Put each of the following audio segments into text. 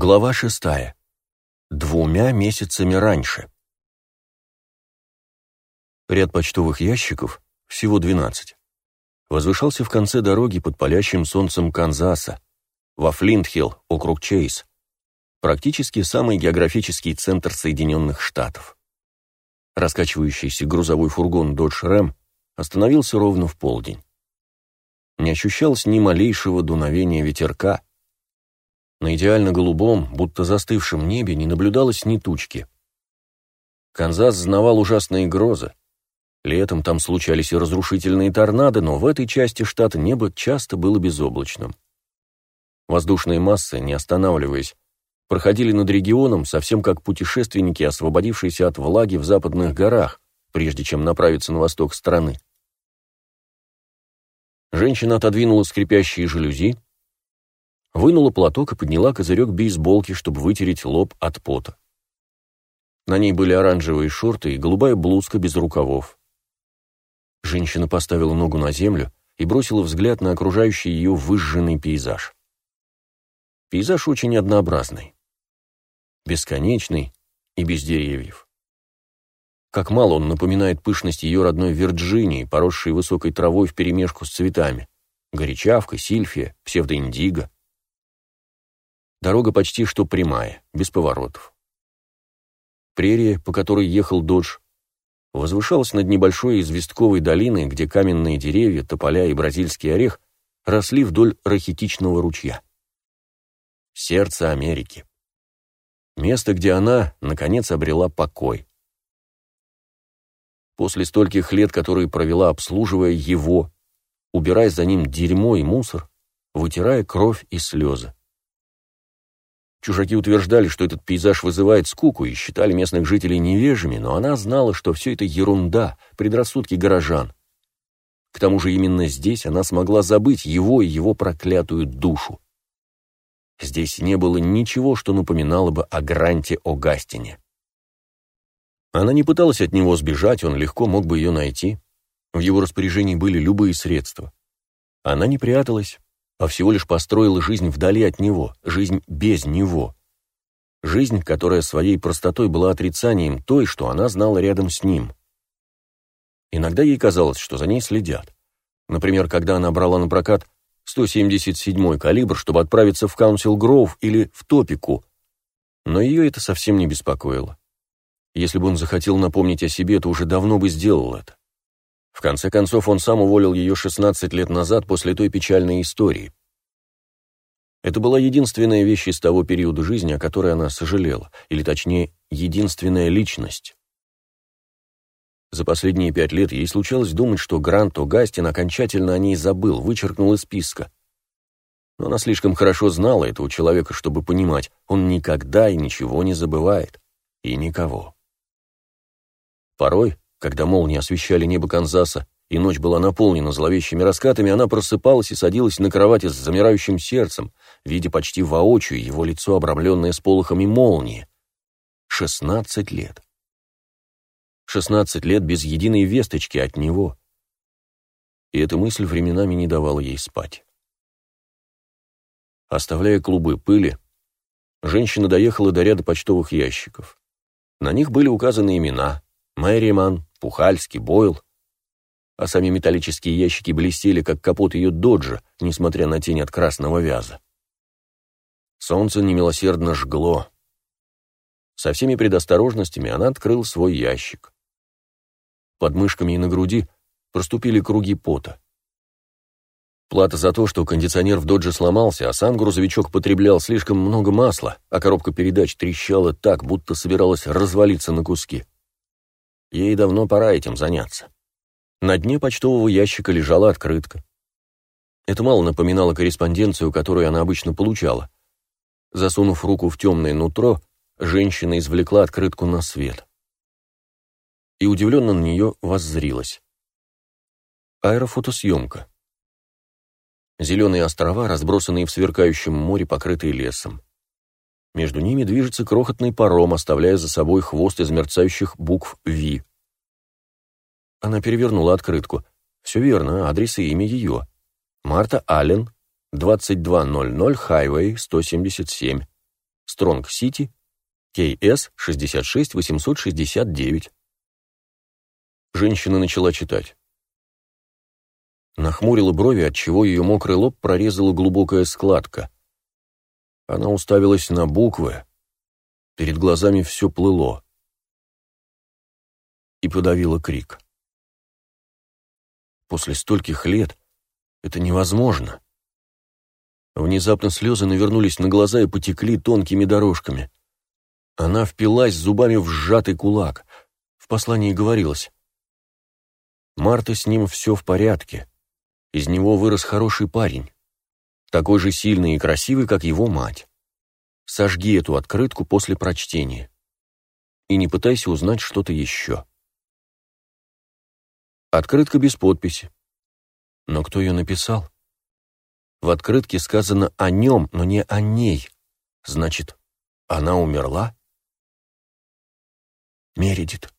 Глава шестая. Двумя месяцами раньше. Ряд почтовых ящиков, всего двенадцать, возвышался в конце дороги под палящим солнцем Канзаса, во Флинтхилл, округ Чейз, практически самый географический центр Соединенных Штатов. Раскачивающийся грузовой фургон Dodge Ram остановился ровно в полдень. Не ощущалось ни малейшего дуновения ветерка, на идеально голубом, будто застывшем небе не наблюдалось ни тучки. Канзас знавал ужасные грозы. Летом там случались и разрушительные торнадо, но в этой части штата небо часто было безоблачным. Воздушные массы, не останавливаясь, проходили над регионом, совсем как путешественники, освободившиеся от влаги в западных горах, прежде чем направиться на восток страны. Женщина отодвинула скрипящие жалюзи, вынула платок и подняла козырек бейсболки, чтобы вытереть лоб от пота. На ней были оранжевые шорты и голубая блузка без рукавов. Женщина поставила ногу на землю и бросила взгляд на окружающий ее выжженный пейзаж. Пейзаж очень однообразный. Бесконечный и без деревьев. Как мало он напоминает пышность ее родной Вирджинии, поросшей высокой травой вперемешку с цветами. Горячавка, сильфия, псевдоиндиго. Дорога почти что прямая, без поворотов. Прерия, по которой ехал Додж, возвышалась над небольшой известковой долиной, где каменные деревья, тополя и бразильский орех росли вдоль рахитичного ручья. Сердце Америки. Место, где она, наконец, обрела покой. После стольких лет, которые провела, обслуживая его, убирая за ним дерьмо и мусор, вытирая кровь и слезы. Чужаки утверждали, что этот пейзаж вызывает скуку и считали местных жителей невежими, но она знала, что все это ерунда, предрассудки горожан. К тому же именно здесь она смогла забыть его и его проклятую душу. Здесь не было ничего, что напоминало бы о Гранте Огастине. Она не пыталась от него сбежать, он легко мог бы ее найти. В его распоряжении были любые средства. Она не пряталась, а всего лишь построила жизнь вдали от него, жизнь без него. Жизнь, которая своей простотой была отрицанием той, что она знала рядом с ним. Иногда ей казалось, что за ней следят. Например, когда она брала на прокат 177-й калибр, чтобы отправиться в Каунсил Гроув или в Топику, но ее это совсем не беспокоило. Если бы он захотел напомнить о себе, то уже давно бы сделал это. В конце концов, он сам уволил ее 16 лет назад после той печальной истории. Это была единственная вещь из того периода жизни, о которой она сожалела, или точнее, единственная личность. За последние пять лет ей случалось думать, что Грант О'Гастин окончательно о ней забыл, вычеркнул из списка. Но она слишком хорошо знала этого человека, чтобы понимать, он никогда и ничего не забывает. И никого. Порой, когда молнии освещали небо Канзаса, и ночь была наполнена зловещими раскатами, она просыпалась и садилась на кровати с замирающим сердцем, видя почти воочию его лицо, обрамленное сполохами молнии. Шестнадцать лет. Шестнадцать лет без единой весточки от него. И эта мысль временами не давала ей спать. Оставляя клубы пыли, женщина доехала до ряда почтовых ящиков. На них были указаны имена — Мэриман, Пухальский, Бойл, а сами металлические ящики блестели, как капот ее доджа, несмотря на тень от красного вяза. Солнце немилосердно жгло. Со всеми предосторожностями она открыл свой ящик. Под мышками и на груди проступили круги пота. Плата за то, что кондиционер в додже сломался, а сам грузовичок потреблял слишком много масла, а коробка передач трещала так, будто собиралась развалиться на куски. Ей давно пора этим заняться. На дне почтового ящика лежала открытка. Это мало напоминало корреспонденцию, которую она обычно получала. Засунув руку в темное нутро, женщина извлекла открытку на свет. И удивленно на нее воззрилась. Аэрофотосъемка. Зеленые острова, разбросанные в сверкающем море, покрытые лесом. Между ними движется крохотный паром, оставляя за собой хвост из мерцающих букв «Ви». Она перевернула открытку. Все верно, адрес и имя ее. Марта Аллен, 2200 Хайвей, 177. Стронг-Сити, КС 66869. Женщина начала читать. Нахмурила брови, отчего ее мокрый лоб прорезала глубокая складка. Она уставилась на буквы. Перед глазами все плыло. И подавила крик. После стольких лет это невозможно. Внезапно слезы навернулись на глаза и потекли тонкими дорожками. Она впилась зубами в сжатый кулак. В послании говорилось. «Марта с ним все в порядке. Из него вырос хороший парень, такой же сильный и красивый, как его мать. Сожги эту открытку после прочтения. И не пытайся узнать что-то еще. Открытка без подписи. Но кто ее написал? В открытке сказано о нем, но не о ней. Значит, она умерла? Мередит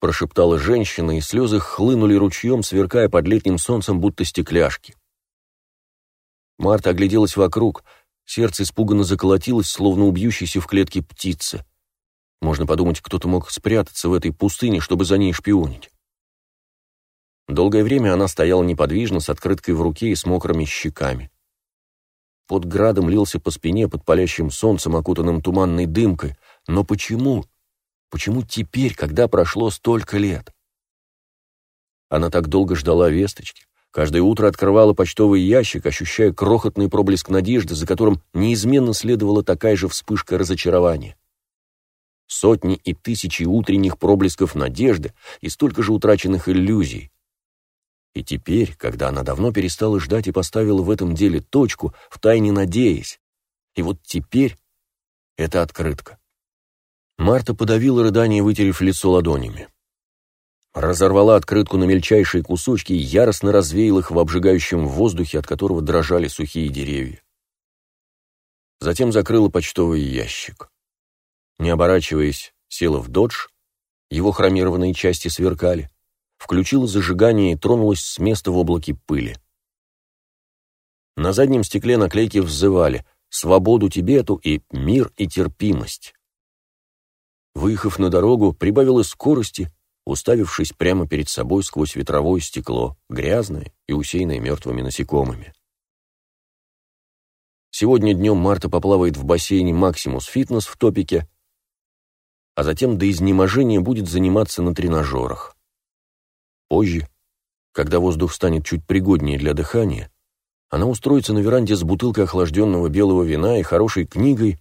прошептала женщина, и слезы хлынули ручьем, сверкая под летним солнцем, будто стекляшки. Марта огляделась вокруг, сердце испуганно заколотилось, словно убьющейся в клетке птицы. Можно подумать, кто-то мог спрятаться в этой пустыне, чтобы за ней шпионить. Долгое время она стояла неподвижно, с открыткой в руке и с мокрыми щеками. Под градом лился по спине под палящим солнцем, окутанным туманной дымкой. Но почему? Почему теперь, когда прошло столько лет? Она так долго ждала весточки, каждое утро открывала почтовый ящик, ощущая крохотный проблеск надежды, за которым неизменно следовала такая же вспышка разочарования. Сотни и тысячи утренних проблесков надежды и столько же утраченных иллюзий. И теперь, когда она давно перестала ждать и поставила в этом деле точку, втайне надеясь, и вот теперь это открытка. Марта подавила рыдание, вытерев лицо ладонями. Разорвала открытку на мельчайшие кусочки и яростно развеял их в обжигающем воздухе, от которого дрожали сухие деревья. Затем закрыла почтовый ящик. Не оборачиваясь, села в додж, его хромированные части сверкали, включила зажигание и тронулась с места в облаке пыли. На заднем стекле наклейки взывали «Свободу Тибету» и «Мир и терпимость». Выехав на дорогу, прибавила скорости, уставившись прямо перед собой сквозь ветровое стекло, грязное и усеянное мертвыми насекомыми. Сегодня днем Марта поплавает в бассейне «Максимус Фитнес» в топике, а затем до изнеможения будет заниматься на тренажерах. Позже, когда воздух станет чуть пригоднее для дыхания, она устроится на веранде с бутылкой охлажденного белого вина и хорошей книгой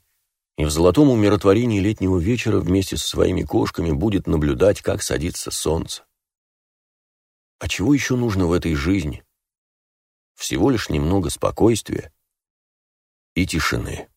и в золотом умиротворении летнего вечера вместе со своими кошками будет наблюдать, как садится солнце. А чего еще нужно в этой жизни? Всего лишь немного спокойствия и тишины.